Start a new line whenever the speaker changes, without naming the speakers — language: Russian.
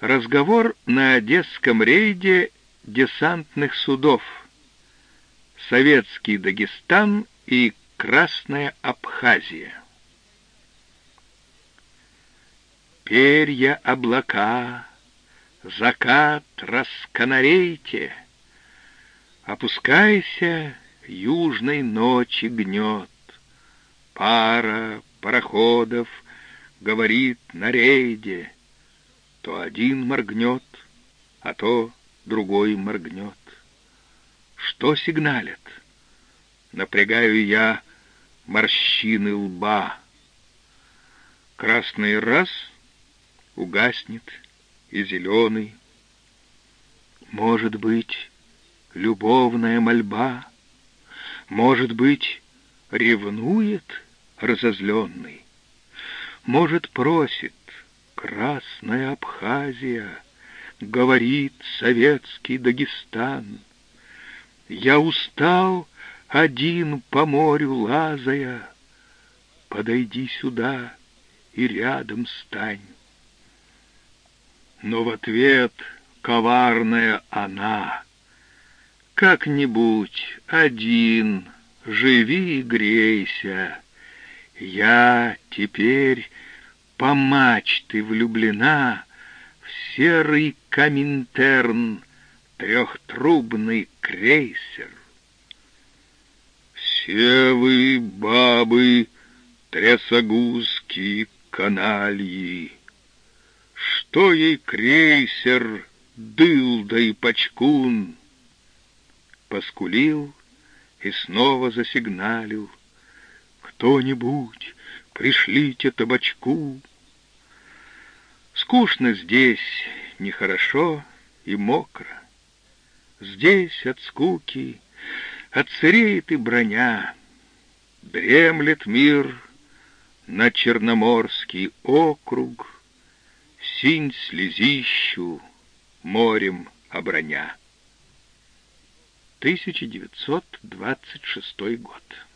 Разговор на Одесском рейде десантных судов. Советский Дагестан и Красная Абхазия. Перья облака, закат расканарейте, Опускайся, южной ночи гнет. Пара пароходов говорит на рейде, То один моргнет, а то другой моргнет. Что сигналят? Напрягаю я морщины лба. Красный раз угаснет, и зеленый. Может быть, любовная мольба, Может быть, ревнует разозленный, Может, просит Красная Абхазия, Говорит советский Дагестан. Я устал один по морю лазая, Подойди сюда и рядом стань. Но в ответ коварная она. Как-нибудь один живи и грейся. Я теперь по мачты влюблена В серый Коминтерн, трехтрубный крейсер. Все вы, бабы, трясогузки, канальи, Что ей крейсер, дылда и почкун? Поскулил и снова засигналил. Кто-нибудь, пришлите табачку. Скучно здесь, нехорошо и мокро. Здесь от скуки отсыреет и броня. Дремлет мир на Черноморский округ, Синь слезищу морем оброня. 1926 год.